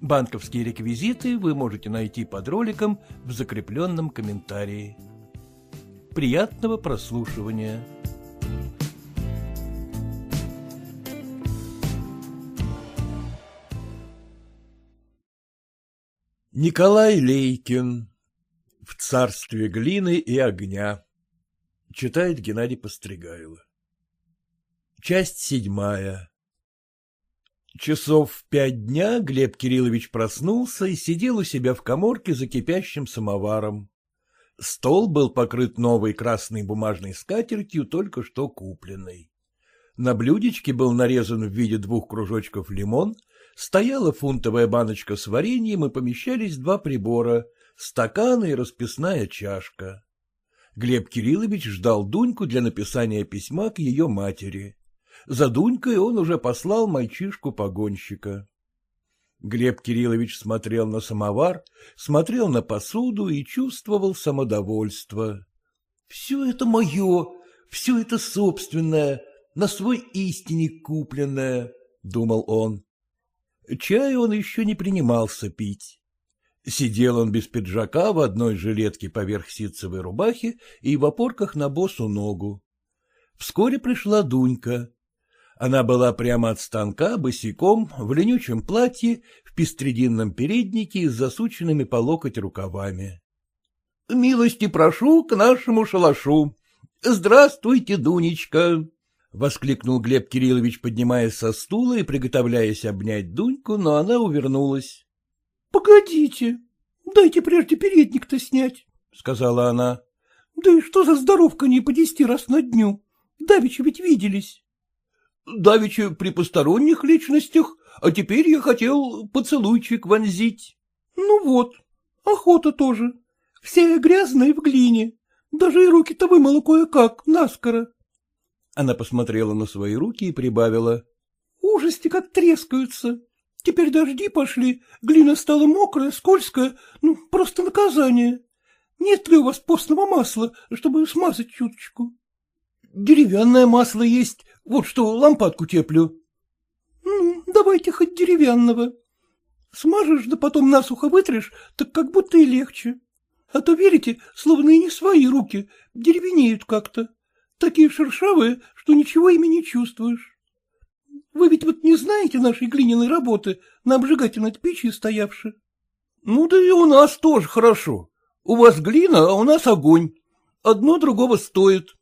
Банковские реквизиты вы можете найти под роликом в закрепленном комментарии. Приятного прослушивания! Николай Лейкин В царстве глины и огня Читает Геннадий Постригайло Часть седьмая Часов в пять дня Глеб Кириллович проснулся и сидел у себя в коморке за кипящим самоваром. Стол был покрыт новой красной бумажной скатертью, только что купленной. На блюдечке был нарезан в виде двух кружочков лимон, стояла фунтовая баночка с вареньем и помещались два прибора — стакан и расписная чашка. Глеб Кириллович ждал Дуньку для написания письма к ее матери. За Дунькой он уже послал мальчишку-погонщика. Глеб Кириллович смотрел на самовар, смотрел на посуду и чувствовал самодовольство. — Все это мое, все это собственное, на свой истине купленное, — думал он. Чай он еще не принимался пить. Сидел он без пиджака в одной жилетке поверх ситцевой рубахи и в опорках на босу ногу. Вскоре пришла Дунька. Она была прямо от станка, босиком, в ленючем платье, в пестрединном переднике с засученными по локоть рукавами. — Милости прошу к нашему шалашу. Здравствуйте, Дунечка! — воскликнул Глеб Кириллович, поднимаясь со стула и приготовляясь обнять Дуньку, но она увернулась. — Погодите, дайте прежде передник-то снять, — сказала она. — Да и что за здоровка не по десяти раз на дню? Давеча ведь виделись. Давеча при посторонних личностях, а теперь я хотел поцелуйчик вонзить. Ну вот, охота тоже. Все грязные в глине. Даже и руки-то вымыла кое-как, наскоро. Она посмотрела на свои руки и прибавила. Ужасти как трескаются. Теперь дожди пошли, глина стала мокрая, скользкая, ну, просто наказание. Нет ли у вас постного масла, чтобы смазать чуточку? Деревянное масло есть, вот что, лампадку теплю. — Ну, давайте хоть деревянного. Смажешь, да потом насухо вытрешь, так как будто и легче. А то, верите, словно и не свои руки, деревенеют как-то. Такие шершавые, что ничего ими не чувствуешь. Вы ведь вот не знаете нашей глиняной работы на обжигательной печи стоявши? Ну да и у нас тоже хорошо. У вас глина, а у нас огонь. Одно другого стоит.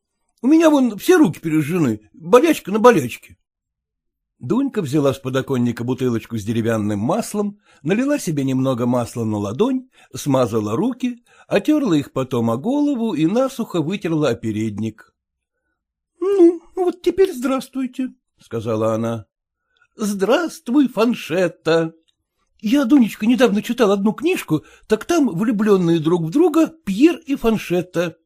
У меня вон все руки пережжены, болячка на болячке. Дунька взяла с подоконника бутылочку с деревянным маслом, налила себе немного масла на ладонь, смазала руки, отерла их потом о голову и насухо вытерла о передник. — Ну, вот теперь здравствуйте, — сказала она. — Здравствуй, фаншетта. Я, Дунечка, недавно читал одну книжку, так там влюбленные друг в друга Пьер и фаншетта.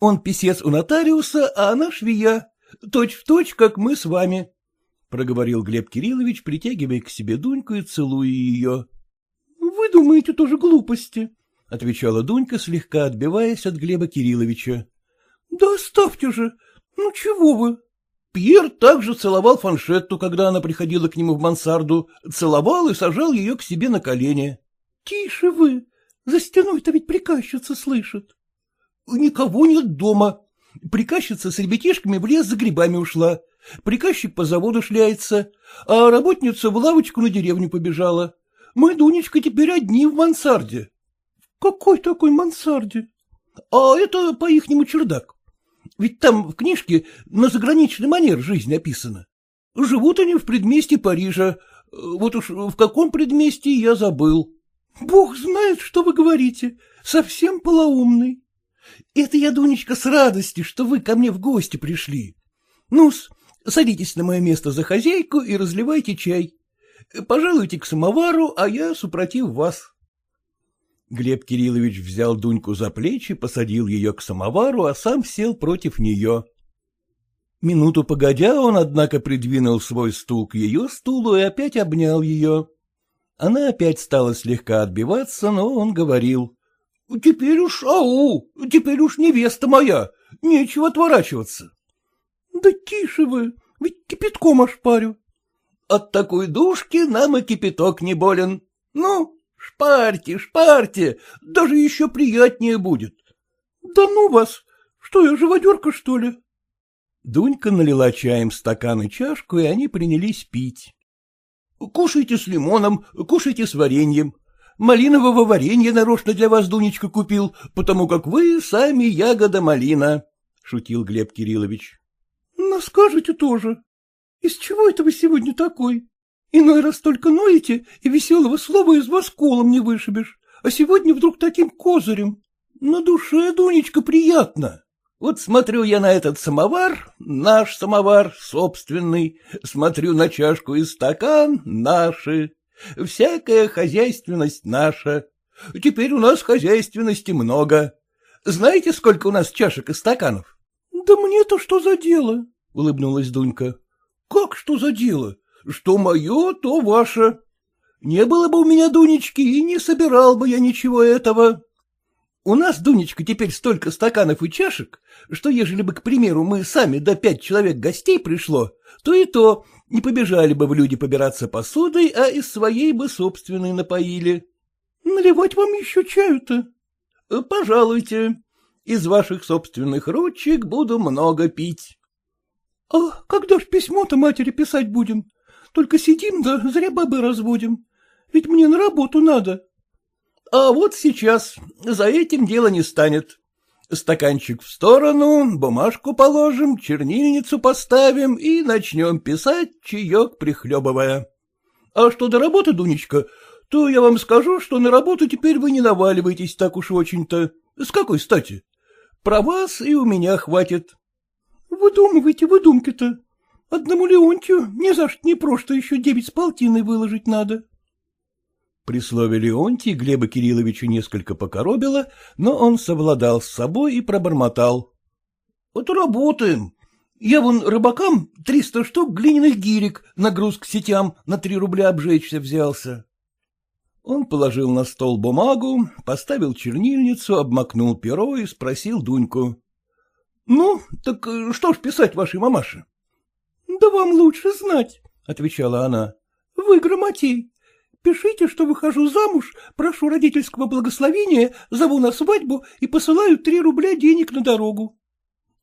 Он писец у нотариуса, а она швея. Точь в точь, как мы с вами, — проговорил Глеб Кириллович, притягивая к себе Дуньку и целуя ее. — Вы думаете тоже глупости, — отвечала Дунька, слегка отбиваясь от Глеба Кирилловича. — Да оставьте же, ну чего вы? Пьер также целовал фаншетту, когда она приходила к нему в мансарду, целовал и сажал ее к себе на колени. — Тише вы, за стеной-то ведь приказчица слышит. Никого нет дома. Приказчица с ребятишками в лес за грибами ушла. Приказчик по заводу шляется, а работница в лавочку на деревню побежала. Мы, Дунечка, теперь одни в мансарде. — Какой такой мансарде? — А это по-ихнему чердак. Ведь там в книжке на заграничный манер жизнь описана. Живут они в предместе Парижа. Вот уж в каком предместе я забыл. — Бог знает, что вы говорите. Совсем полоумный. Это я, Дунечка, с радости, что вы ко мне в гости пришли. Ну-с, садитесь на мое место за хозяйку и разливайте чай. Пожалуйте к самовару, а я супротив вас. Глеб Кириллович взял Дуньку за плечи, посадил ее к самовару, а сам сел против нее. Минуту погодя, он, однако, придвинул свой стул к ее стулу и опять обнял ее. Она опять стала слегка отбиваться, но он говорил. — Теперь уж ау, теперь уж невеста моя, нечего отворачиваться. — Да тише вы, ведь кипятком ошпарю. — От такой душки нам и кипяток не болен. Ну, шпарьте, шпарьте, даже еще приятнее будет. — Да ну вас, что я, живодерка, что ли? Дунька налила чаем стакан и чашку, и они принялись пить. — Кушайте с лимоном, кушайте с вареньем. Малинового варенья нарочно для вас Дунечка купил, потому как вы сами ягода малина, — шутил Глеб Кириллович. — Ну, скажете тоже. Из чего это вы сегодня такой? Иной раз только ноете, и веселого слова из вас колом не вышибешь, а сегодня вдруг таким козырем. На душе, Дунечка, приятно. Вот смотрю я на этот самовар, наш самовар, собственный, смотрю на чашку и стакан, наши. Всякая хозяйственность наша. Теперь у нас хозяйственности много. Знаете, сколько у нас чашек и стаканов? — Да мне-то что за дело? — улыбнулась Дунька. — Как что за дело? Что мое, то ваше. Не было бы у меня Дунечки, и не собирал бы я ничего этого. У нас, Дунечка, теперь столько стаканов и чашек, что ежели бы, к примеру, мы сами до пять человек гостей пришло, то и то не побежали бы в люди побираться посудой, а из своей бы собственной напоили. Наливать вам еще чаю-то? Пожалуйте. Из ваших собственных ручек буду много пить. А когда ж письмо-то матери писать будем? Только сидим да зря бабы разводим. Ведь мне на работу надо. А вот сейчас за этим дело не станет. Стаканчик в сторону, бумажку положим, чернильницу поставим и начнем писать, чаек прихлебывая. А что до работы, Дунечка, то я вам скажу, что на работу теперь вы не наваливаетесь так уж очень-то. С какой стати? Про вас и у меня хватит. Выдумывайте выдумки-то. Одному Леонтию ни за что не просто еще девять с полтиной выложить надо. При слове Леонтий Глеба Кирилловича несколько покоробило, но он совладал с собой и пробормотал. — Вот работаем. Я вон рыбакам триста штук глиняных гирек на груз к сетям на три рубля обжечься взялся. Он положил на стол бумагу, поставил чернильницу, обмакнул перо и спросил Дуньку. — Ну, так что ж писать вашей мамаше? — Да вам лучше знать, — отвечала она. — Вы грамотей. Пишите, что выхожу замуж, прошу родительского благословения, зову на свадьбу и посылаю три рубля денег на дорогу.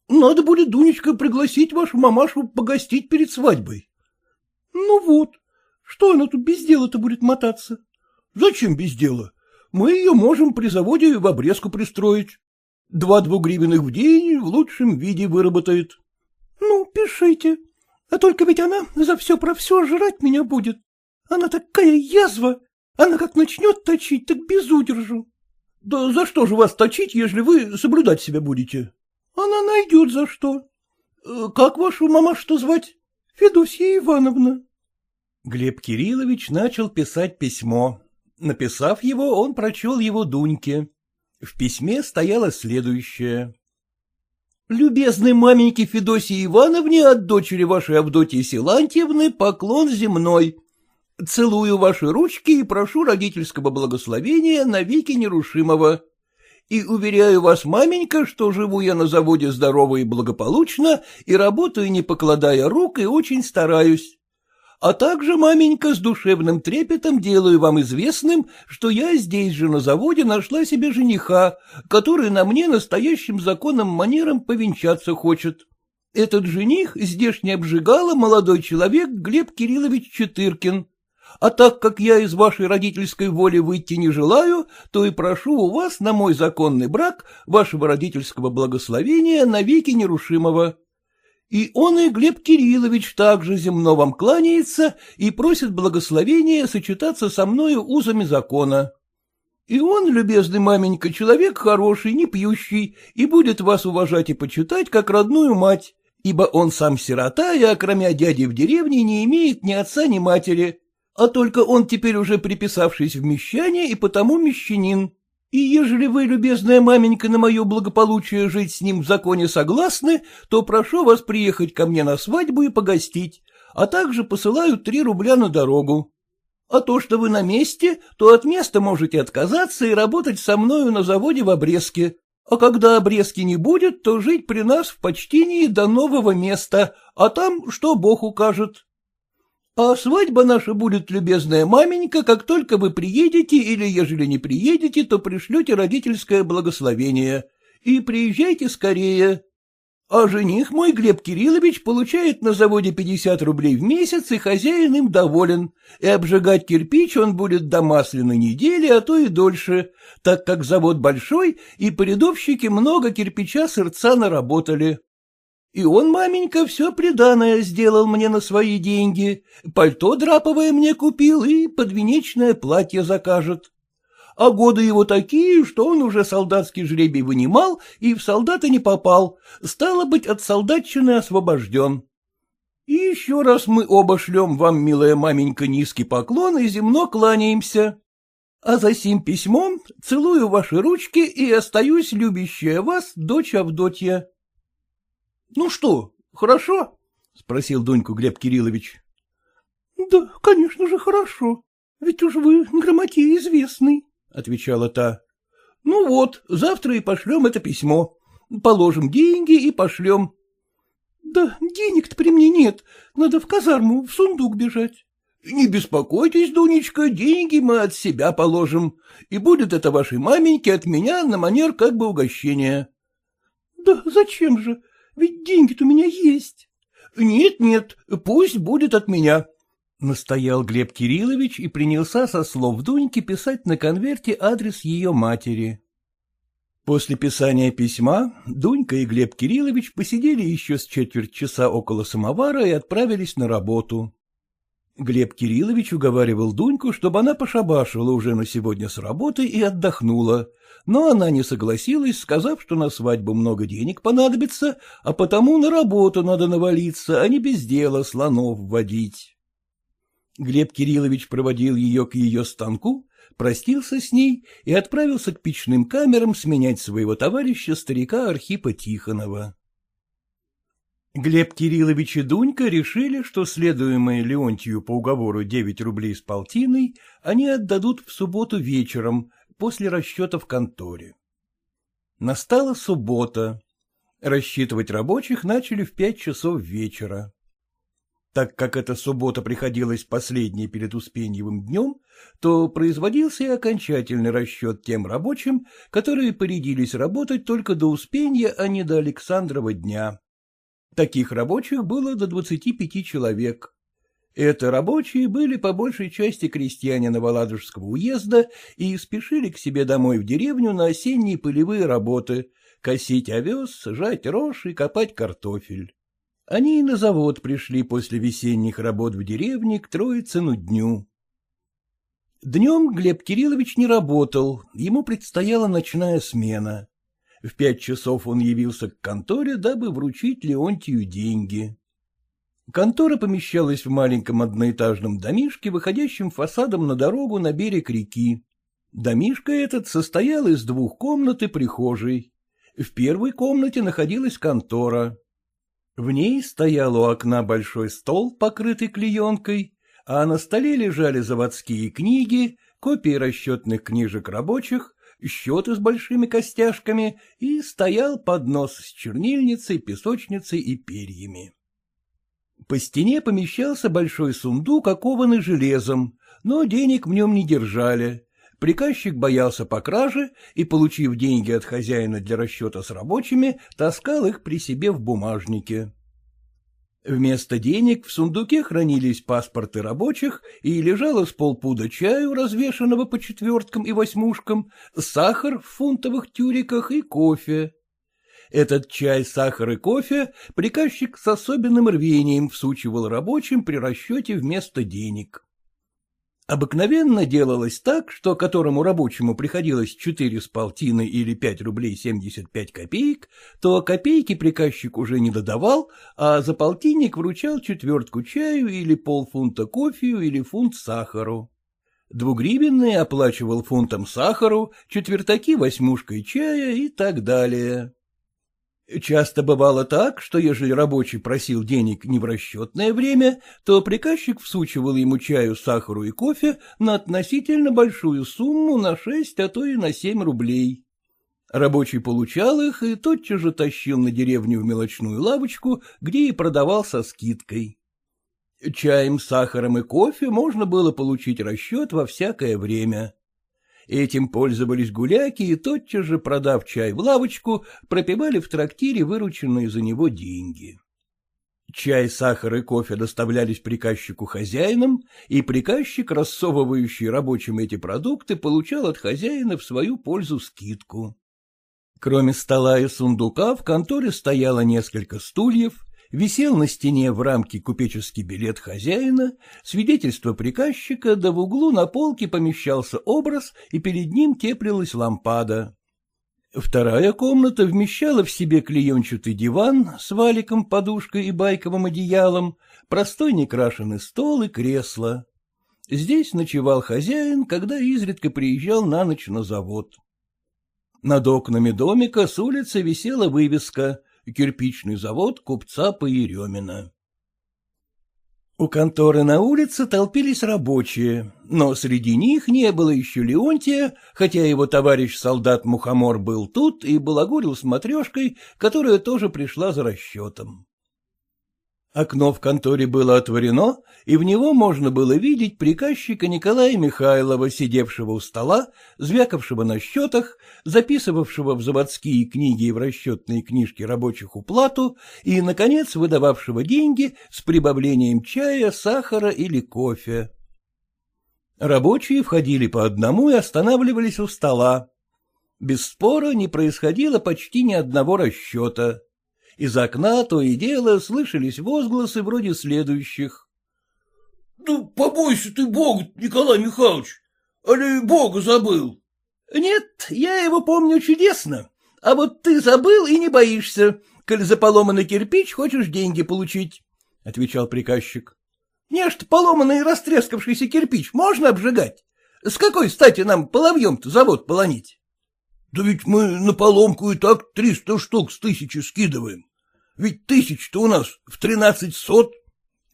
Надо будет, Дунечка, пригласить вашу мамашу погостить перед свадьбой. Ну вот, что она тут без дела-то будет мотаться? Зачем без дела? Мы ее можем при заводе в обрезку пристроить. Два двугривенных в день в лучшем виде выработает. Ну, пишите. А только ведь она за все про все жрать меня будет. Она такая язва! Она как начнет точить, так без удержу. — Да за что же вас точить, если вы соблюдать себя будете? — Она найдет за что. Э, — Как вашу мамашу звать? — Федосья Ивановна. Глеб Кириллович начал писать письмо. Написав его, он прочел его Дуньке. В письме стояло следующее. «Любезной маменьке Федосии Ивановне от дочери вашей Авдотьи Силантьевны поклон земной. Целую ваши ручки и прошу родительского благословения на веки нерушимого. И уверяю вас, маменька, что живу я на заводе здорово и благополучно, и работаю, не покладая рук, и очень стараюсь. А также, маменька, с душевным трепетом делаю вам известным, что я здесь же на заводе нашла себе жениха, который на мне настоящим законным манером повенчаться хочет. Этот жених здешний обжигала молодой человек Глеб Кириллович Четыркин а так как я из вашей родительской воли выйти не желаю, то и прошу у вас на мой законный брак вашего родительского благословения навеки нерушимого. И он и Глеб Кириллович также земно вам кланяется и просит благословения сочетаться со мною узами закона. И он, любезный маменька, человек хороший, не пьющий, и будет вас уважать и почитать, как родную мать, ибо он сам сирота и, окромя дяди в деревне, не имеет ни отца, ни матери, а только он теперь уже приписавшись в мещане и потому мещанин. И ежели вы, любезная маменька, на мое благополучие жить с ним в законе согласны, то прошу вас приехать ко мне на свадьбу и погостить, а также посылаю три рубля на дорогу. А то, что вы на месте, то от места можете отказаться и работать со мною на заводе в обрезке. А когда обрезки не будет, то жить при нас в почтении до нового места, а там что Бог укажет. А свадьба наша будет, любезная маменька, как только вы приедете, или ежели не приедете, то пришлете родительское благословение. И приезжайте скорее. А жених мой, Глеб Кириллович, получает на заводе 50 рублей в месяц, и хозяин им доволен, и обжигать кирпич он будет до масляной недели, а то и дольше, так как завод большой, и порядовщики много кирпича сырца наработали. И он, маменька, все приданое сделал мне на свои деньги, пальто драповое мне купил и подвенечное платье закажет. А годы его такие, что он уже солдатский жребий вынимал и в солдаты не попал, стало быть, от солдатчины освобожден. И еще раз мы оба шлем вам, милая маменька, низкий поклон и земно кланяемся. А за сим письмом целую ваши ручки и остаюсь любящая вас, дочь Авдотья. — Ну что, хорошо? — спросил Дуньку Глеб Кириллович. — Да, конечно же, хорошо. Ведь уж вы грамоте известный, — отвечала та. — Ну вот, завтра и пошлем это письмо. Положим деньги и пошлем. — Да денег-то при мне нет. Надо в казарму, в сундук бежать. — Не беспокойтесь, Дунечка, деньги мы от себя положим, и будет это вашей маменьке от меня на манер как бы угощения. — Да зачем же? Ведь деньги-то у меня есть. Нет, нет, пусть будет от меня. Настоял Глеб Кириллович и принялся со слов Дуньки писать на конверте адрес ее матери. После писания письма Дунька и Глеб Кириллович посидели еще с четверть часа около самовара и отправились на работу. Глеб Кириллович уговаривал Дуньку, чтобы она пошабашивала уже на сегодня с работы и отдохнула, но она не согласилась, сказав, что на свадьбу много денег понадобится, а потому на работу надо навалиться, а не без дела слонов водить. Глеб Кириллович проводил ее к ее станку, простился с ней и отправился к печным камерам сменять своего товарища, старика Архипа Тихонова. Глеб Кириллович и Дунька решили, что следуемые Леонтию по уговору девять рублей с полтиной они отдадут в субботу вечером, после расчета в конторе. Настала суббота. Рассчитывать рабочих начали в пять часов вечера. Так как эта суббота приходилась последней перед Успеньевым днем, то производился и окончательный расчет тем рабочим, которые порядились работать только до Успенья, а не до Александрова дня. Таких рабочих было до двадцати пяти человек. Это рабочие были по большей части крестьяне Новоладожского уезда и спешили к себе домой в деревню на осенние пылевые работы — косить овес, жать рожь и копать картофель. Они и на завод пришли после весенних работ в деревне к Троицыну дню. Днем Глеб Кириллович не работал, ему предстояла ночная смена. В пять часов он явился к конторе, дабы вручить Леонтию деньги. Контора помещалась в маленьком одноэтажном домишке, выходящем фасадом на дорогу на берег реки. Домишка этот состоял из двух комнат и прихожей. В первой комнате находилась контора. В ней стоял у окна большой стол, покрытый клеенкой, а на столе лежали заводские книги, копии расчетных книжек рабочих, счеты с большими костяшками и стоял поднос с чернильницей, песочницей и перьями. По стене помещался большой сундук, окованный железом, но денег в нем не держали. Приказчик боялся по краже и, получив деньги от хозяина для расчета с рабочими, таскал их при себе в бумажнике. Вместо денег в сундуке хранились паспорты рабочих и лежало с полпуда чаю, развешанного по четверткам и восьмушкам, сахар в фунтовых тюриках и кофе. Этот чай, сахар и кофе приказчик с особенным рвением всучивал рабочим при расчете вместо денег. Обыкновенно делалось так, что которому рабочему приходилось четыре с полтиной или пять рублей семьдесят пять копеек, то копейки приказчик уже не додавал, а за полтинник вручал четвертку чаю или полфунта кофею или фунт сахару. двугривенные оплачивал фунтом сахару, четвертаки восьмушкой чая и так далее. Часто бывало так, что ежели рабочий просил денег не в расчетное время, то приказчик всучивал ему чаю, сахару и кофе на относительно большую сумму на шесть, а то и на семь рублей. Рабочий получал их и тотчас же тащил на деревню в мелочную лавочку, где и продавал со скидкой. Чаем, сахаром и кофе можно было получить расчет во всякое время. Этим пользовались гуляки и тотчас же, продав чай в лавочку, пропивали в трактире вырученные за него деньги. Чай, сахар и кофе доставлялись приказчику хозяинам, и приказчик, рассовывающий рабочим эти продукты, получал от хозяина в свою пользу скидку. Кроме стола и сундука в конторе стояло несколько стульев, висел на стене в рамке купеческий билет хозяина, свидетельство приказчика, да в углу на полке помещался образ, и перед ним теплилась лампада. Вторая комната вмещала в себе клеенчатый диван с валиком, подушкой и байковым одеялом, простой некрашенный стол и кресло. Здесь ночевал хозяин, когда изредка приезжал на ночь на завод. Над окнами домика с улицы висела вывеска кирпичный завод купца Поеремина. У конторы на улице толпились рабочие, но среди них не было еще Леонтия, хотя его товарищ солдат Мухомор был тут и балагурил с матрешкой, которая тоже пришла за расчетом. Окно в конторе было отворено, и в него можно было видеть приказчика Николая Михайлова, сидевшего у стола, звякавшего на счетах, записывавшего в заводские книги и в расчетные книжки рабочих уплату и, наконец, выдававшего деньги с прибавлением чая, сахара или кофе. Рабочие входили по одному и останавливались у стола. Без спора не происходило почти ни одного расчета. Из окна то и дело слышались возгласы вроде следующих. — Да побойся ты Бога, Николай Михайлович! Али Бога забыл? — Нет, я его помню чудесно. А вот ты забыл и не боишься, коль за поломанный кирпич хочешь деньги получить, — отвечал приказчик. — Нечто поломанный и растрескавшийся кирпич можно обжигать? С какой стати нам половьем-то завод полонить? Да ведь мы на поломку и так триста штук с тысячи скидываем. Ведь тысяч-то у нас в тринадцать сот.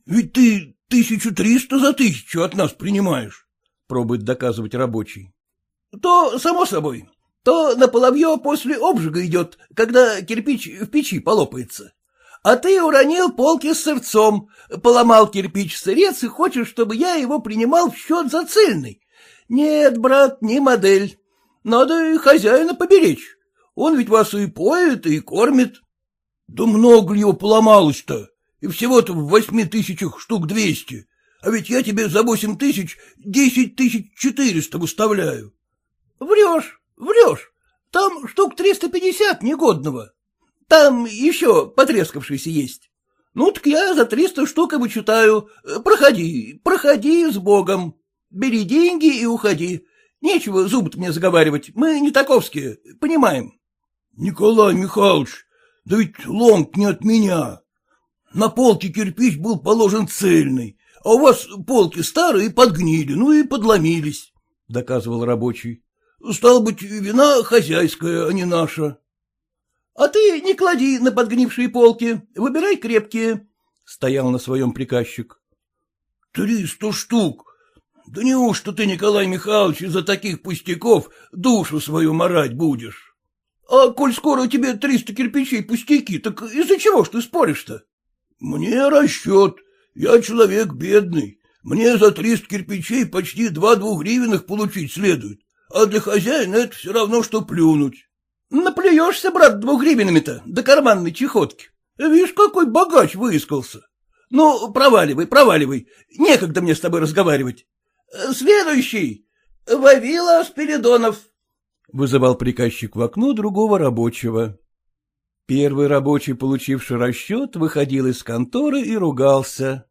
Ведь ты тысячу триста за тысячу от нас принимаешь, — пробует доказывать рабочий. — То, само собой, то на половье после обжига идет, когда кирпич в печи полопается. А ты уронил полки с сырцом, поломал кирпич сырец и хочешь, чтобы я его принимал в счет за цельный. Нет, брат, не модель. Надо и хозяина поберечь. Он ведь вас и поет, и кормит. Да много ли его поломалось-то? И всего-то в восьми тысячах штук двести. А ведь я тебе за восемь тысяч десять тысяч четыреста выставляю. Врешь, врешь. Там штук триста пятьдесят негодного. Там еще потрескавшийся есть. Ну, так я за триста штук вычитаю. Проходи, проходи с Богом. Бери деньги и уходи. Нечего зубы мне заговаривать, мы не таковские, понимаем. — Николай Михайлович, да ведь лом не от меня. На полке кирпич был положен цельный, а у вас полки старые подгнили, ну и подломились, — доказывал рабочий. Стал быть, вина хозяйская, а не наша. — А ты не клади на подгнившие полки, выбирай крепкие, — стоял на своем приказчик. — Триста штук, да неужто ты, Николай Михайлович, из-за таких пустяков душу свою морать будешь? А коль скоро тебе триста кирпичей пустяки, так из-за чего ж ты споришь-то? Мне расчет. Я человек бедный. Мне за триста кирпичей почти два двухгривенных получить следует. А для хозяина это все равно, что плюнуть. Наплюешься, брат, двухгривенными-то, до карманной чехотки. Видишь, какой богач выискался. Ну, проваливай, проваливай. Некогда мне с тобой разговаривать. Следующий. Вавила Спиридонов. Вызывал приказчик в окно другого рабочего. Первый рабочий, получивший расчет, выходил из конторы и ругался.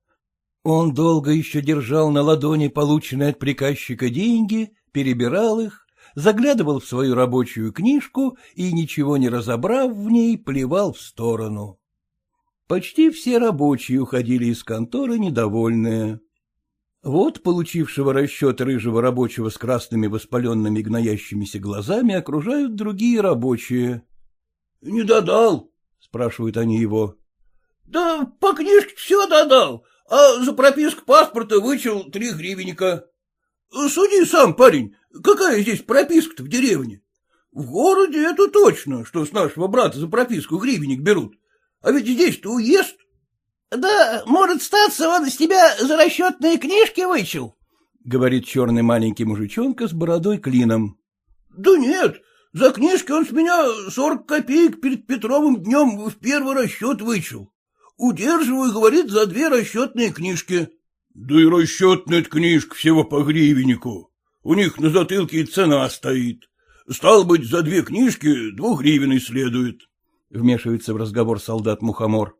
Он долго еще держал на ладони полученные от приказчика деньги, перебирал их, заглядывал в свою рабочую книжку и, ничего не разобрав в ней, плевал в сторону. Почти все рабочие уходили из конторы недовольные. Вот получившего расчет рыжего рабочего с красными воспаленными гноящимися глазами окружают другие рабочие. — Не додал? — спрашивают они его. — Да по книжке все додал, а за прописку паспорта вычел три гривенника. Суди сам, парень, какая здесь прописка-то в деревне? В городе это точно, что с нашего брата за прописку гривенник берут. А ведь здесь-то уезд. — Да, может, статься, он с тебя за расчетные книжки вычел, — говорит черный маленький мужичонка с бородой клином. — Да нет, за книжки он с меня сорок копеек перед Петровым днем в первый расчет вычел. Удерживаю, говорит, за две расчетные книжки. — Да и расчетная книжка всего по гривеннику. У них на затылке и цена стоит. Стал быть, за две книжки двух гривен следует. — вмешивается в разговор солдат Мухомор. —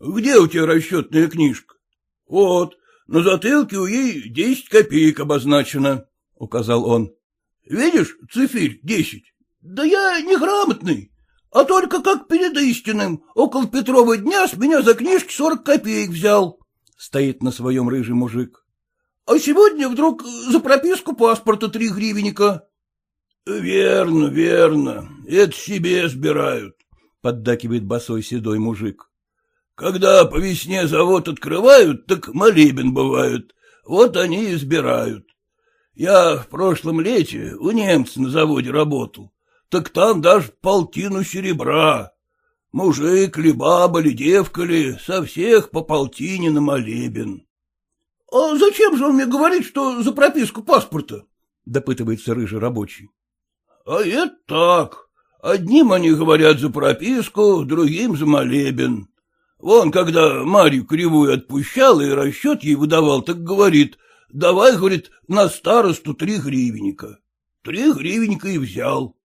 Где у тебя расчетная книжка? — Вот, на затылке у ей десять копеек обозначено, — указал он. — Видишь, цифирь десять? Да я неграмотный, а только как перед истинным, около Петрова дня с меня за книжки сорок копеек взял. Стоит на своем рыжий мужик. А сегодня вдруг за прописку паспорта три гривенника. — Верно, верно, это себе сбирают, поддакивает босой седой мужик. Когда по весне завод открывают, так молебен бывают, вот они и избирают. Я в прошлом лете у немца на заводе работал, так там даже полтину серебра. Мужик ли, баба ли, девка ли, со всех по полтине на молебен. — А зачем же он мне говорит, что за прописку паспорта? — допытывается рыжий рабочий. — А это так. Одним они говорят за прописку, другим за молебен. Вон, когда Марью Кривую отпущал и расчет ей выдавал, так говорит, давай, говорит, на старосту три гривенника. Три гривенника и взял.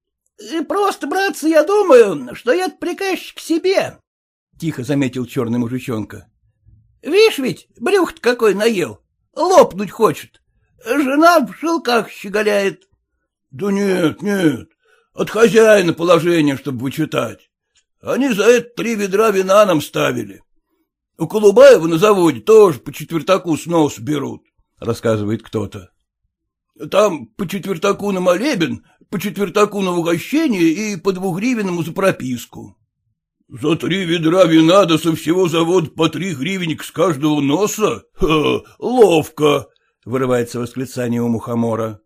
— Просто, братцы, я думаю, что это приказчик себе, — тихо заметил черный мужичонка. — Видишь ведь, брюх какой наел, лопнуть хочет. Жена в шелках щеголяет. — Да нет, нет, от хозяина положение, чтобы вычитать. Они за это три ведра вина нам ставили. У Колубаева на заводе тоже по четвертаку с нос берут, — рассказывает кто-то. Там по четвертаку на молебен, по четвертаку на угощение и по двугривенному за прописку. — За три ведра вина да со всего завода по три гривенника с каждого носа? Ха, ловко! — вырывается восклицание у мухомора.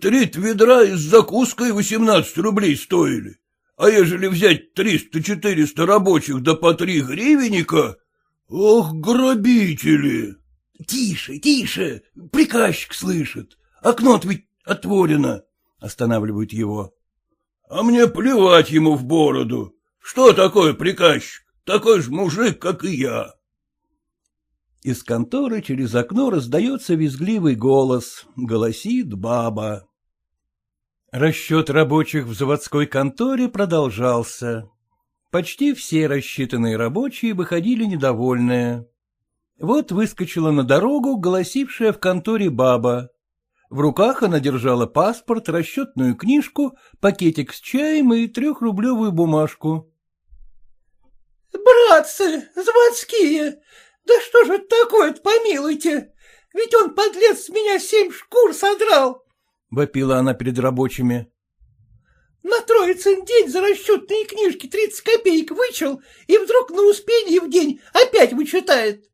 Три ведра с закуской восемнадцать рублей стоили. А ежели взять триста-четыреста рабочих да по три гривенника... Ох, грабители! Тише, тише, приказчик слышит. Окно-то ведь отворено. Останавливают его. А мне плевать ему в бороду. Что такое приказчик? Такой же мужик, как и я. Из конторы через окно раздается визгливый голос, голосит баба. Расчет рабочих в заводской конторе продолжался. Почти все рассчитанные рабочие выходили недовольные. Вот выскочила на дорогу голосившая в конторе баба. В руках она держала паспорт, расчетную книжку, пакетик с чаем и трехрублевую бумажку. — Братцы, заводские, да что же это такое-то, помилуйте? Ведь он, подлец, с меня семь шкур содрал. — вопила она перед рабочими. На Троицын день за расчетные книжки тридцать копеек вычел, и вдруг на успенье в день опять вычитает.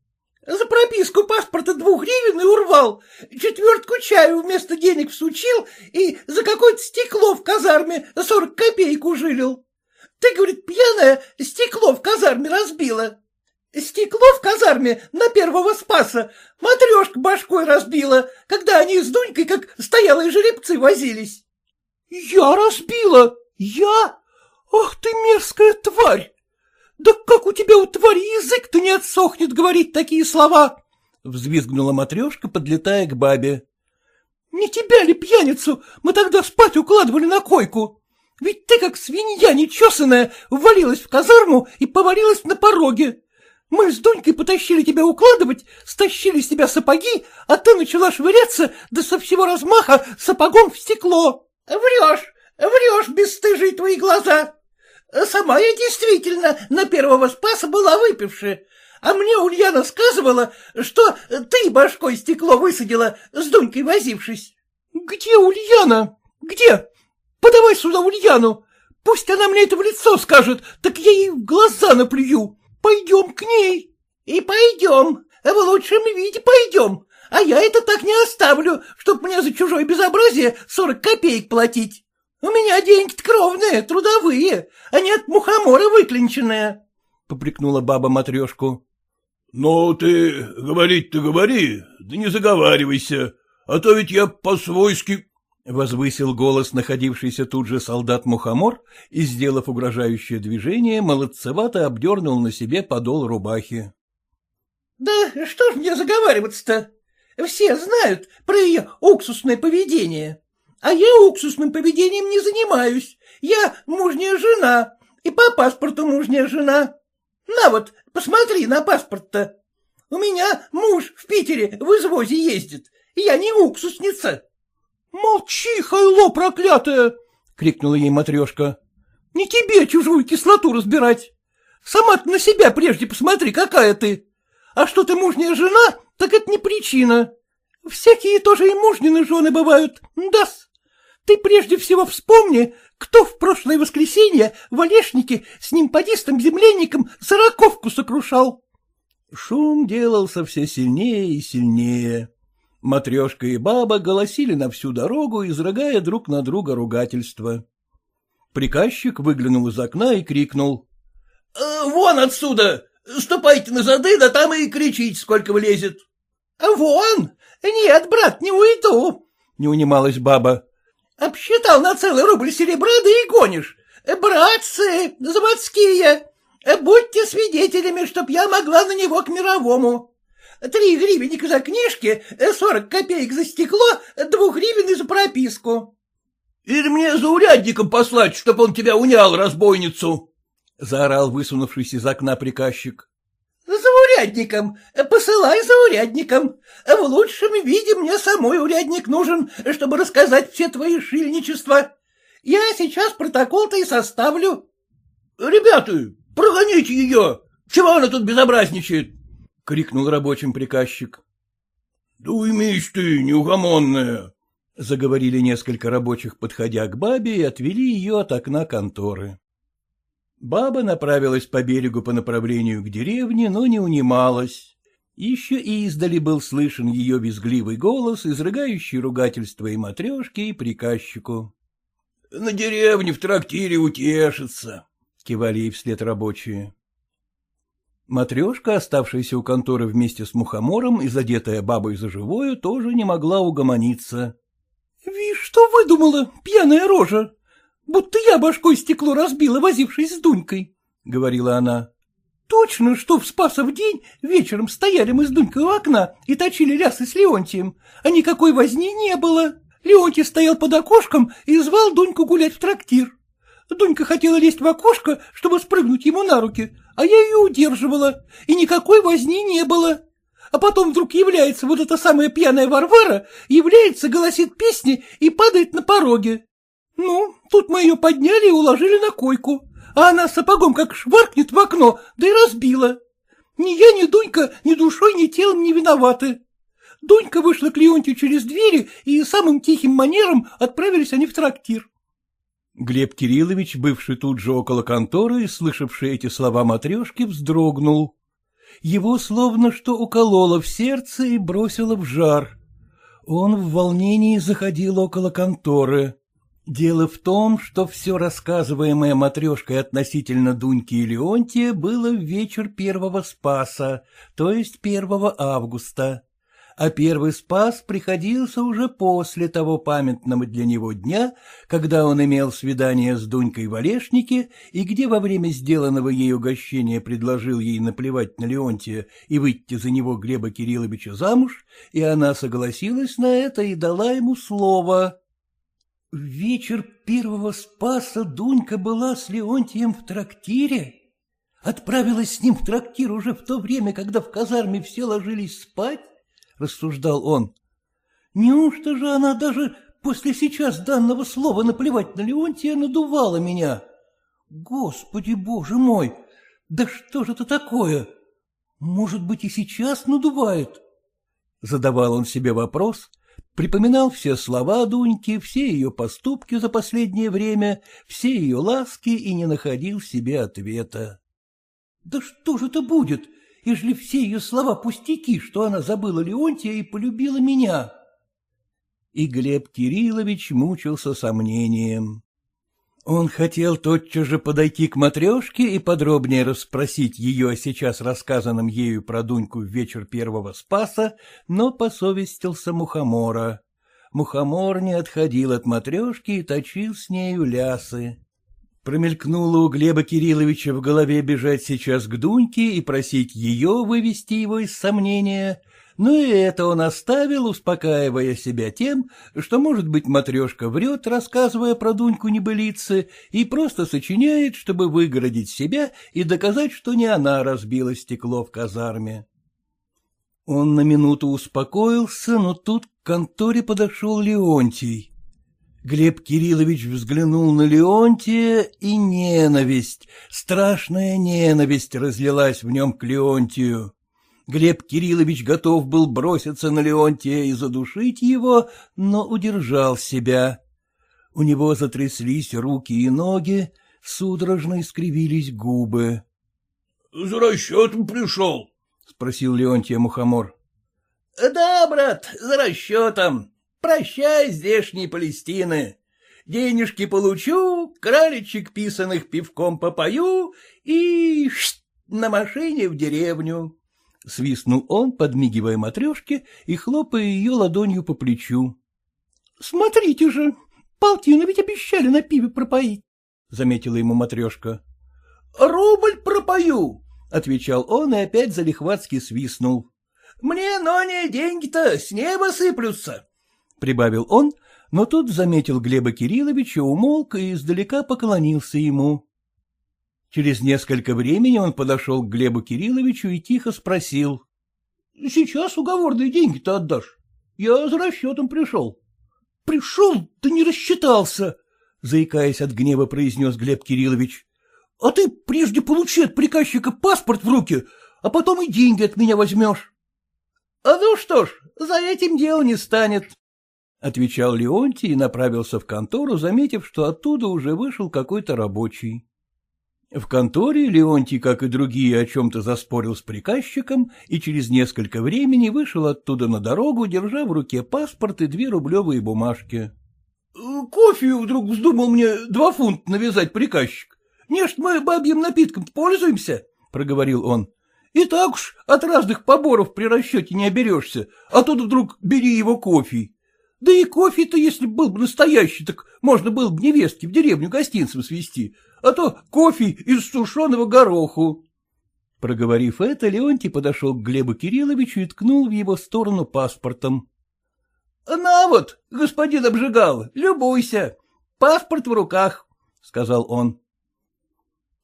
За прописку паспорта двух гривен и урвал, четвертку чаю вместо денег всучил и за какое-то стекло в казарме сорок копеек ужилил. Ты, говорит, пьяная, стекло в казарме разбила. Стекло в казарме на первого спаса матрешка башкой разбила, когда они с Дунькой как стоялые жеребцы возились. — Я разбила? Я? Ах ты мерзкая тварь! Да как у тебя у твари язык-то не отсохнет говорить такие слова? — взвизгнула матрешка, подлетая к бабе. — Не тебя ли, пьяницу, мы тогда спать укладывали на койку? Ведь ты, как свинья нечесанная, ввалилась в казарму и повалилась на пороге. Мы с Дунькой потащили тебя укладывать, стащили с тебя сапоги, а ты начала швыряться, да со всего размаха сапогом в стекло. Врешь, врешь, бесстыжие твои глаза. Сама я действительно на первого спаса была выпившая, А мне Ульяна сказывала, что ты башкой стекло высадила, с Дунькой возившись. — Где Ульяна? Где? Подавай сюда Ульяну. Пусть она мне это в лицо скажет, так я ей в глаза наплюю. Пойдем к ней. — И пойдем. В лучшем виде пойдем. А я это так не оставлю, чтоб мне за чужое безобразие сорок копеек платить. У меня деньги-то кровные, трудовые, а не от мухомора выклинченные. — попрекнула баба матрешку. — Ну, ты говорить-то говори, да не заговаривайся, а то ведь я по-свойски... — возвысил голос находившийся тут же солдат-мухомор и, сделав угрожающее движение, молодцевато обдернул на себе подол рубахи. — Да что ж мне заговариваться-то? Все знают про ее уксусное поведение. А я уксусным поведением не занимаюсь. Я мужняя жена, и по паспорту мужняя жена. На вот, посмотри на паспорт-то. У меня муж в Питере в извозе ездит, я не уксусница. — Молчи, хайло проклятое! — крикнула ей матрешка. — Не тебе чужую кислоту разбирать. сама на себя прежде посмотри, какая ты. А что ты мужняя жена, так это не причина. Всякие тоже и мужнины жены бывают, да-с. Ты прежде всего вспомни, кто в прошлое воскресенье в Олешнике с нимпадистом-земленником сороковку сокрушал. Шум делался все сильнее и сильнее. Матрешка и баба голосили на всю дорогу, изрыгая друг на друга ругательства. Приказчик выглянул из окна и крикнул. «Э, — Вон отсюда! Ступайте на зады, да там и кричите, сколько влезет. — Вон! Нет, брат, не уйду! — не унималась баба. Обсчитал на целый рубль серебра, да и гонишь. Братцы, заводские, будьте свидетелями, чтоб я могла на него к мировому. Три гривенника за книжки, сорок копеек за стекло, двух гривен за прописку. — Или мне за урядником послать, чтоб он тебя унял, разбойницу? — заорал высунувшийся из окна приказчик. За урядником, посылай за урядником. В лучшем виде мне самой урядник нужен, чтобы рассказать все твои шильничества. Я сейчас протокол-то и составлю. — Ребята, прогоните ее! Чего она тут безобразничает? — крикнул рабочим приказчик. — Да уймись ты, неугомонная! — заговорили несколько рабочих, подходя к бабе, и отвели ее от окна конторы. Баба направилась по берегу по направлению к деревне, но не унималась. Еще и издали был слышен ее визгливый голос, изрыгающий ругательство и матрешке, и приказчику. — На деревне в трактире утешится, — кивали ей вслед рабочие. Матрешка, оставшаяся у конторы вместе с мухомором и задетая бабой за живое, тоже не могла угомониться. — Вишь, что выдумала, пьяная рожа! будто я башкой стекло разбила, возившись с Дунькой, — говорила она. Точно, что в Спасов день вечером стояли мы с Дунькой у окна и точили лясы с Леонтием, а никакой возни не было. Леонтий стоял под окошком и звал Дуньку гулять в трактир. Дунька хотела лезть в окошко, чтобы спрыгнуть ему на руки, а я ее удерживала, и никакой возни не было. А потом вдруг является вот эта самая пьяная Варвара, является, голосит песни и падает на пороге. Ну, тут мы ее подняли и уложили на койку, а она сапогом как шваркнет в окно, да и разбила. Ни я, ни Дунька ни душой, ни телом не виноваты. Дунька вышла к Леонтию через двери, и самым тихим манером отправились они в трактир. Глеб Кириллович, бывший тут же около конторы, слышавший эти слова матрешки, вздрогнул. Его словно что укололо в сердце и бросило в жар. Он в волнении заходил около конторы. Дело в том, что все рассказываемое матрешкой относительно Дуньки и Леонтия было в вечер первого Спаса, то есть первого августа, а первый Спас приходился уже после того памятного для него дня, когда он имел свидание с Дунькой в Олешнике и где во время сделанного ей угощения предложил ей наплевать на Леонтия и выйти за него Глеба Кирилловича замуж, и она согласилась на это и дала ему слово вечер первого спаса Дунька была с Леонтием в трактире. Отправилась с ним в трактир уже в то время, когда в казарме все ложились спать, — рассуждал он. Неужто же она даже после сейчас данного слова наплевать на Леонтия надувала меня? Господи, боже мой, да что же это такое? — Может быть, и сейчас надувает? Задавал он себе вопрос, припоминал все слова Дуньки, все ее поступки за последнее время, все ее ласки и не находил себе ответа. Да что же это будет, ежели все ее слова пустяки, что она забыла Леонтия и полюбила меня? И Глеб Кириллович мучился сомнением. Он хотел тотчас же подойти к матрешке и подробнее расспросить ее о сейчас рассказанном ею про Дуньку в вечер первого спаса, но посовестился Мухомора. Мухомор не отходил от матрешки и точил с нею лясы. Промелькнуло у Глеба Кирилловича в голове бежать сейчас к Дуньке и просить ее вывести его из сомнения, но и это он оставил, успокаивая себя тем, что, может быть, матрешка врет, рассказывая про Дуньку небылицы, и просто сочиняет, чтобы выгородить себя и доказать, что не она разбила стекло в казарме. Он на минуту успокоился, но тут к конторе подошел Леонтий. Глеб Кириллович взглянул на Леонтия, и ненависть, страшная ненависть разлилась в нем к Леонтию. Глеб Кириллович готов был броситься на Леонтия и задушить его, но удержал себя. У него затряслись руки и ноги, судорожно искривились губы. — За расчетом пришел? — спросил Леонтия Мухомор. — Да, брат, за расчетом. Прощай, здешние Палестины. Денежки получу, краличек писаных пивком попою и на машине в деревню. — свистнул он, подмигивая матрешке и хлопая ее ладонью по плечу. — Смотрите же, полтину ведь обещали на пиве пропоить, — заметила ему матрешка. — Рубль пропою, — отвечал он и опять залихватски свистнул. — Мне, но не деньги-то с неба сыплются, — прибавил он, но тут заметил Глеба Кирилловича, умолк и издалека поклонился ему. Через несколько времени он подошел к Глебу Кирилловичу и тихо спросил. — Сейчас уговорные деньги-то отдашь. Я за расчетом пришел. — Пришел, да не рассчитался, — заикаясь от гнева, произнес Глеб Кириллович. — А ты прежде получи от приказчика паспорт в руки, а потом и деньги от меня возьмешь. — А ну что ж, за этим дело не станет, — отвечал Леонтий и направился в контору, заметив, что оттуда уже вышел какой-то рабочий. В конторе Леонтий, как и другие, о чем-то заспорил с приказчиком и через несколько времени вышел оттуда на дорогу, держа в руке паспорт и две рублевые бумажки. «Э, — Кофе вдруг вздумал мне два фунта навязать приказчик. Не ж мы бабьим напитком пользуемся, — проговорил он. — И так уж от разных поборов при расчете не оберешься, а тут вдруг бери его кофе. Да и кофе-то, если был бы настоящий, так можно было бы невестке в деревню гостинцем свести, а то кофе из сушеного гороху. Проговорив это, Леонтий подошел к Глебу Кирилловичу и ткнул в его сторону паспортом. — На вот, господин обжигал, любуйся, паспорт в руках, — сказал он.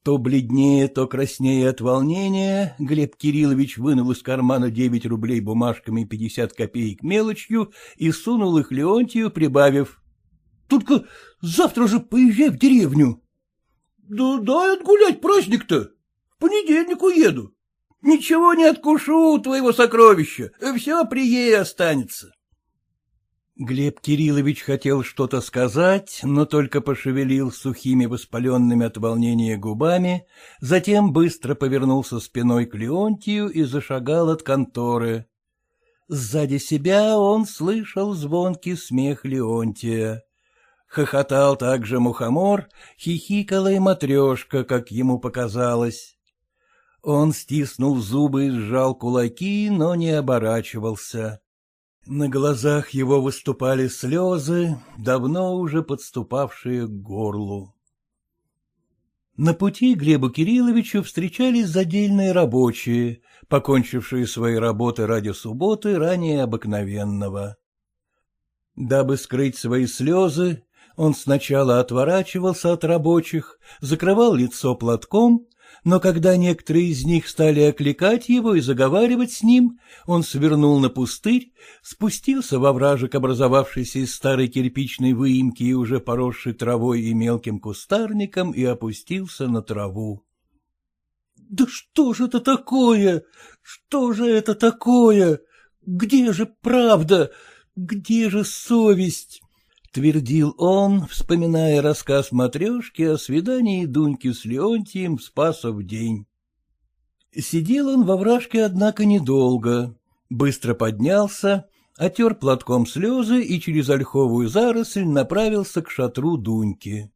То бледнее, то краснее от волнения, Глеб Кириллович вынул из кармана девять рублей бумажками пятьдесят копеек мелочью и сунул их Леонтию, прибавив. — Только завтра же поезжай в деревню. — Да дай отгулять праздник-то. В понедельник уеду. — Ничего не откушу твоего сокровища, все при ей останется. Глеб Кириллович хотел что-то сказать, но только пошевелил сухими воспаленными от волнения губами, затем быстро повернулся спиной к Леонтию и зашагал от конторы. Сзади себя он слышал звонкий смех Леонтия. Хохотал также мухомор, хихикала и матрешка, как ему показалось. Он стиснул зубы и сжал кулаки, но не оборачивался. На глазах его выступали слезы, давно уже подступавшие к горлу. На пути Глебу Кирилловичу встречались задельные рабочие, покончившие свои работы ради субботы ранее обыкновенного. Дабы скрыть свои слезы, он сначала отворачивался от рабочих, закрывал лицо платком, но когда некоторые из них стали окликать его и заговаривать с ним, он свернул на пустырь, спустился во вражек, образовавшийся из старой кирпичной выемки и уже поросший травой и мелким кустарником, и опустился на траву. Да что же это такое? Что же это такое? Где же правда? Где же совесть? Твердил он, вспоминая рассказ матрешки о свидании Дуньки с Леонтием в Спасов день. Сидел он во вражке, однако, недолго. Быстро поднялся, отер платком слезы и через ольховую заросль направился к шатру Дуньки.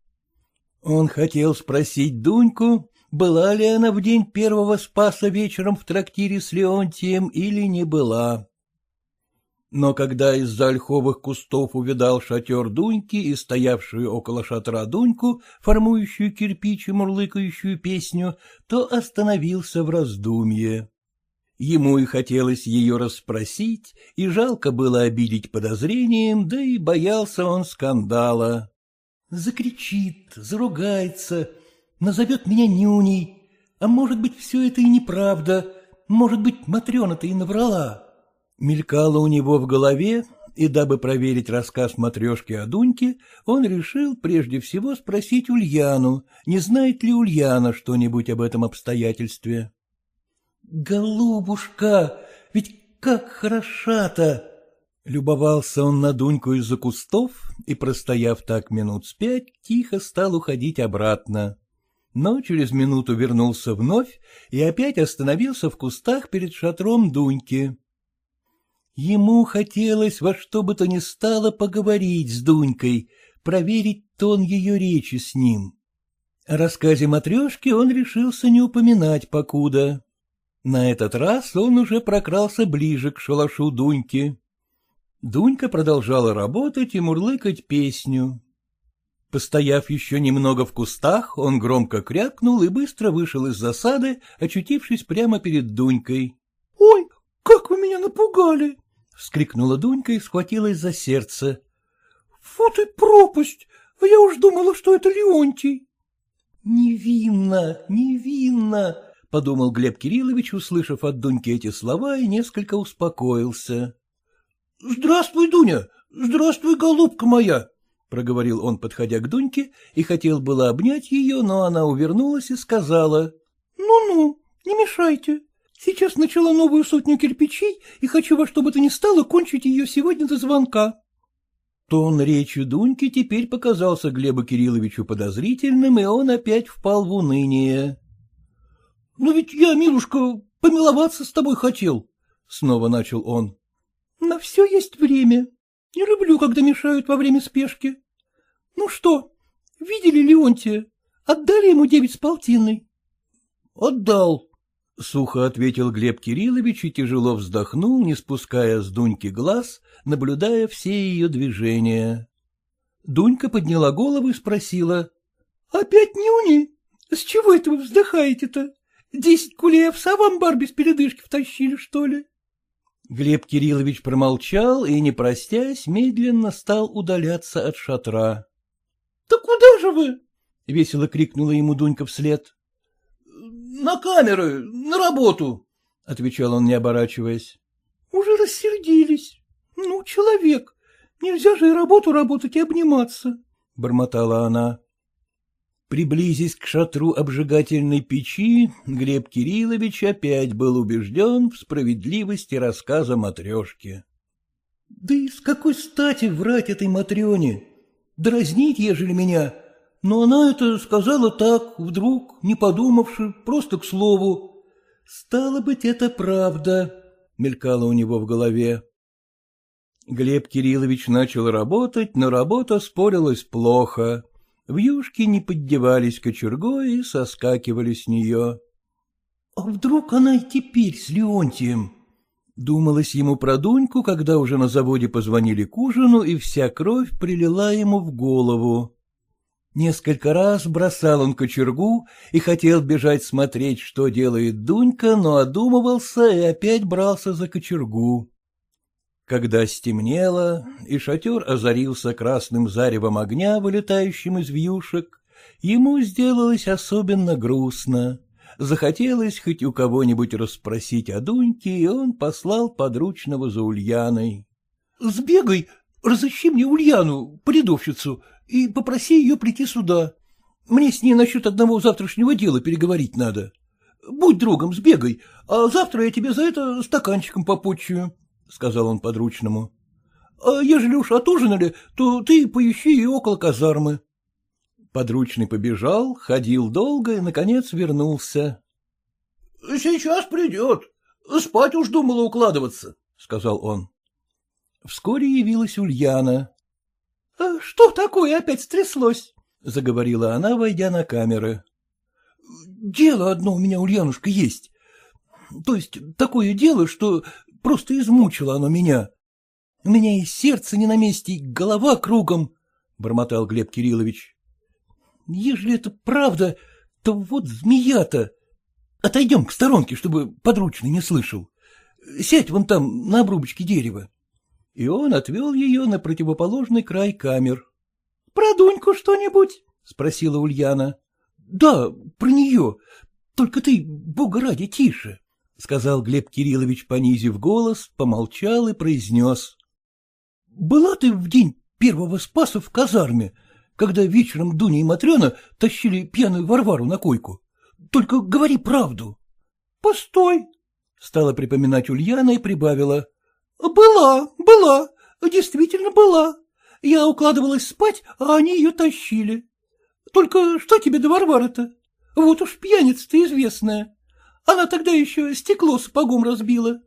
Он хотел спросить Дуньку, была ли она в день первого спаса вечером в трактире с Леонтием или не была. Но когда из-за ольховых кустов увидал шатер Дуньки и стоявшую около шатра Дуньку, формующую кирпич и мурлыкающую песню, то остановился в раздумье. Ему и хотелось ее расспросить, и жалко было обидеть подозрением, да и боялся он скандала. Закричит, заругается, назовет меня нюней, а может быть, все это и неправда, может быть, Матрена-то и наврала. Мелькало у него в голове, и дабы проверить рассказ матрешки о Дуньке, он решил прежде всего спросить Ульяну, не знает ли Ульяна что-нибудь об этом обстоятельстве. «Голубушка, ведь как хороша-то!» Любовался он на Дуньку из-за кустов и, простояв так минут с пять, тихо стал уходить обратно. Но через минуту вернулся вновь и опять остановился в кустах перед шатром Дуньки. Ему хотелось во что бы то ни стало поговорить с Дунькой, проверить тон ее речи с ним. О рассказе матрешки он решился не упоминать покуда. На этот раз он уже прокрался ближе к шалашу Дуньки. Дунька продолжала работать и мурлыкать песню. Постояв еще немного в кустах, он громко крякнул и быстро вышел из засады, очутившись прямо перед Дунькой. — Ой, как вы меня напугали! — вскрикнула Дунька и схватилась за сердце. — Вот и пропасть! Я уж думала, что это Леонтий. — Невинно, невинно! — подумал Глеб Кириллович, услышав от Дуньки эти слова, и несколько успокоился. — Здравствуй, Дуня! Здравствуй, голубка моя! — проговорил он, подходя к Дуньке, и хотел было обнять ее, но она увернулась и сказала. «Ну — Ну-ну, не мешайте. Сейчас начала новую сотню кирпичей и хочу во что бы то ни стало кончить ее сегодня до звонка. Тон речи Дуньки теперь показался Глебу Кирилловичу подозрительным, и он опять впал в уныние. — Ну ведь я, милушка, помиловаться с тобой хотел, — снова начал он. — На все есть время. Не люблю, когда мешают во время спешки. Ну что, видели Леонтия? Отдали ему девять с полтинной? — Отдал, — сухо ответил Глеб Кириллович и тяжело вздохнул, не спуская с Дуньки глаз, наблюдая все ее движения. Дунька подняла голову и спросила. — Опять нюни? С чего это вы вздыхаете-то? Десять кулей овса в амбар без передышки втащили, что ли? Глеб Кириллович промолчал и, не простясь, медленно стал удаляться от шатра. — Да куда же вы? — весело крикнула ему Дунька вслед. — На камеры, на работу, — отвечал он, не оборачиваясь. — Уже рассердились. Ну, человек, нельзя же и работу работать и обниматься, — бормотала она. Приблизясь к шатру обжигательной печи, Глеб Кириллович опять был убежден в справедливости рассказа матрешки. — Да и с какой стати врать этой Матрене? Дразнить, ежели меня, но она это сказала так, вдруг, не подумавши, просто к слову. «Стало быть, это правда», — мелькало у него в голове. Глеб Кириллович начал работать, но работа спорилась плохо. Вьюшки не поддевались кочергой и соскакивали с нее. — А вдруг она и теперь с Леонтием? Думалось ему про Дуньку, когда уже на заводе позвонили к ужину, и вся кровь прилила ему в голову. Несколько раз бросал он кочергу и хотел бежать смотреть, что делает Дунька, но одумывался и опять брался за кочергу. Когда стемнело, и шатер озарился красным заревом огня, вылетающим из вьюшек, ему сделалось особенно грустно. Захотелось хоть у кого-нибудь расспросить о Дуньке, и он послал подручного за Ульяной. — Сбегай, разыщи мне Ульяну, придовщицу, и попроси ее прийти сюда. Мне с ней насчет одного завтрашнего дела переговорить надо. Будь другом, сбегай, а завтра я тебе за это стаканчиком попутчую, — сказал он подручному. — А ежели уж отужинали, то ты поищи и около казармы. Подручный побежал, ходил долго и, наконец, вернулся. — Сейчас придет. Спать уж думала укладываться, — сказал он. Вскоре явилась Ульяна. — Что такое опять стряслось? — заговорила она, войдя на камеры. — Дело одно у меня, Ульянушка, есть. То есть такое дело, что просто измучило оно меня. У меня и сердце не на месте, и голова кругом, — бормотал Глеб Кириллович. Ежели это правда, то вот змея-то. Отойдем к сторонке, чтобы подручный не слышал. Сядь вон там, на обрубочке дерева. И он отвел ее на противоположный край камер. — Про Дуньку что-нибудь? — спросила Ульяна. — Да, про нее. Только ты, бога ради, тише, — сказал Глеб Кириллович, понизив голос, помолчал и произнес. — Была ты в день первого спаса в казарме, когда вечером Дуня и Матрена тащили пьяную Варвару на койку. Только говори правду. — Постой, — стала припоминать Ульяна и прибавила. — Была, была, действительно была. Я укладывалась спать, а они ее тащили. Только что тебе до Варвары-то? Вот уж пьяница-то известная. Она тогда еще стекло сапогом разбила.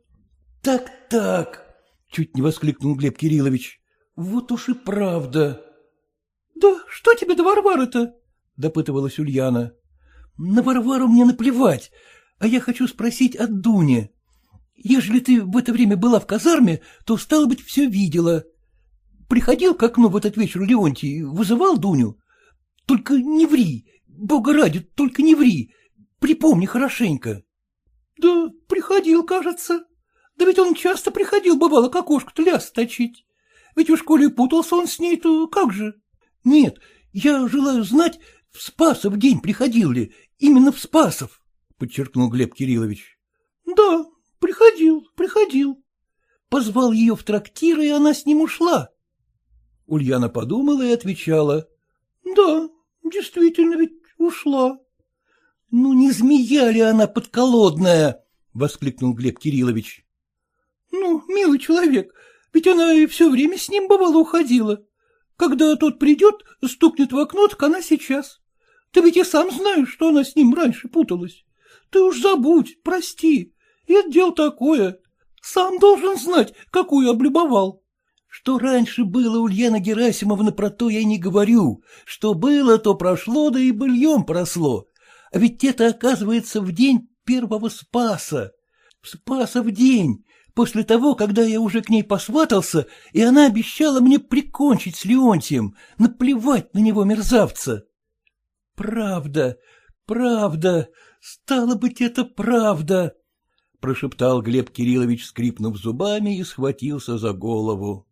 Так, — Так-так, — чуть не воскликнул Глеб Кириллович. — Вот уж и правда. — Да что тебе до Варвары-то? — допытывалась Ульяна. — На Варвару мне наплевать, а я хочу спросить о Дуне. Ежели ты в это время была в казарме, то, стало быть, все видела. Приходил к окну в этот вечер Леонтий, вызывал Дуню. Только не ври, бога ради, только не ври. Припомни хорошенько. — Да приходил, кажется. Да ведь он часто приходил, бывало, к окошку-то ляс точить. Ведь в школе путался он с ней, то как же? Нет, я желаю знать, в Спасов день приходил ли, именно в Спасов, — подчеркнул Глеб Кириллович. — Да, приходил, приходил. Позвал ее в трактир, и она с ним ушла. Ульяна подумала и отвечала. — Да, действительно ведь ушла. — Ну, не змея ли она подколодная? — воскликнул Глеб Кириллович. — Ну, милый человек, ведь она и все время с ним бывало уходила. Когда тот придет, стукнет в окно, так она сейчас. Ты ведь и сам знаешь, что она с ним раньше путалась. Ты уж забудь, прости. Это дело такое. Сам должен знать, какую облюбовал. Что раньше было, Ульяна Герасимовна, про то я не говорю. Что было, то прошло, да и быльем просло. А ведь это, оказывается, в день первого Спаса. Спаса в день, после того, когда я уже к ней посватался, и она обещала мне прикончить с Леонтием, наплевать на него мерзавца. Правда, правда, стало быть, это правда, — прошептал Глеб Кириллович, скрипнув зубами, и схватился за голову.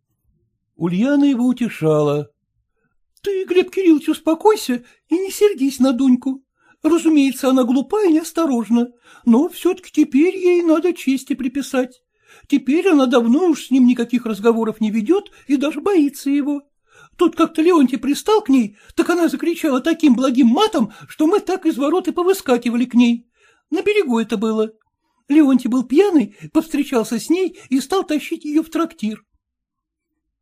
Ульяна его утешала. — Ты, Глеб Кириллович, успокойся и не сердись на Дуньку. Разумеется, она глупа и неосторожна, но все-таки теперь ей надо чести приписать. Теперь она давно уж с ним никаких разговоров не ведет и даже боится его. Тут как-то Леонтий пристал к ней, так она закричала таким благим матом, что мы так из ворот и повыскакивали к ней. На берегу это было. Леонтий был пьяный, повстречался с ней и стал тащить ее в трактир.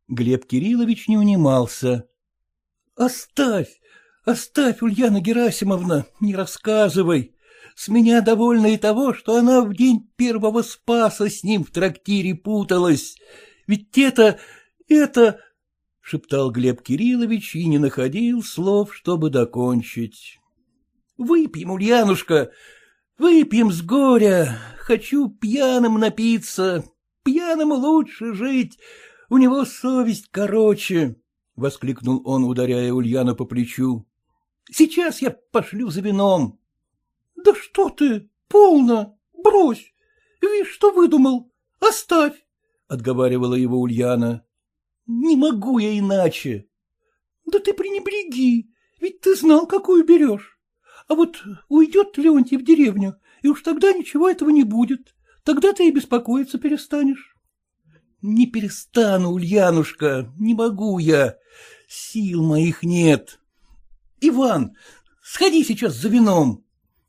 Глеб Кириллович не унимался. — Оставь, оставь, Ульяна Герасимовна, не рассказывай. С меня довольно и того, что она в день первого спаса с ним в трактире путалась. Ведь это... это... — шептал Глеб Кириллович и не находил слов, чтобы докончить. — Выпьем, Ульянушка, выпьем с горя. Хочу пьяным напиться. Пьяным лучше жить. У него совесть короче, — воскликнул он, ударяя Ульяну по плечу. — Сейчас я пошлю за вином. — Да что ты, полно, брось. Видишь, что выдумал, оставь, — отговаривала его Ульяна. — Не могу я иначе. — Да ты пренебреги, ведь ты знал, какую берешь. А вот уйдет Леонтий в деревню, и уж тогда ничего этого не будет. Тогда ты и беспокоиться перестанешь. — Не перестану, Ульянушка, не могу я. Сил моих нет. Иван, сходи сейчас за вином.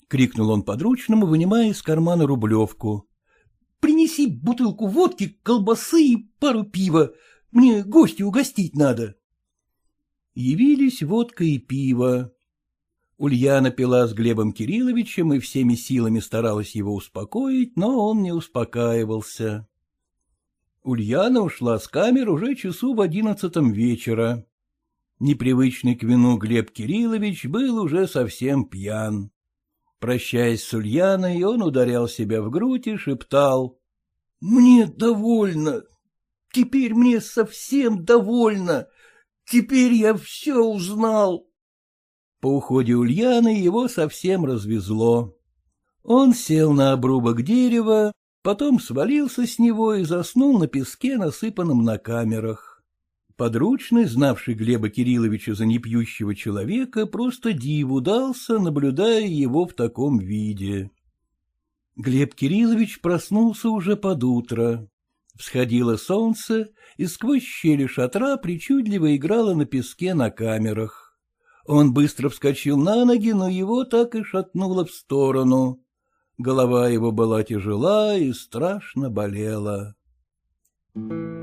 крикнул он подручному, вынимая из кармана рублевку. — Принеси бутылку водки, колбасы и пару пива. Мне гости угостить надо. Явились водка и пиво. Ульяна пила с Глебом Кирилловичем и всеми силами старалась его успокоить, но он не успокаивался. Ульяна ушла с камер уже часу в одиннадцатом вечера. Непривычный к вину Глеб Кириллович был уже совсем пьян. Прощаясь с Ульяной, он ударял себя в грудь и шептал. — Мне довольно. Теперь мне совсем довольно. Теперь я все узнал. По уходе Ульяны его совсем развезло. Он сел на обрубок дерева, потом свалился с него и заснул на песке, насыпанном на камерах. Подручный, знавший Глеба Кирилловича за непьющего человека, просто диву дался, наблюдая его в таком виде. Глеб Кириллович проснулся уже под утро. Всходило солнце, и сквозь щели шатра причудливо играло на песке на камерах. Он быстро вскочил на ноги, но его так и шатнуло в сторону. Голова его была тяжела и страшно болела. Thank you.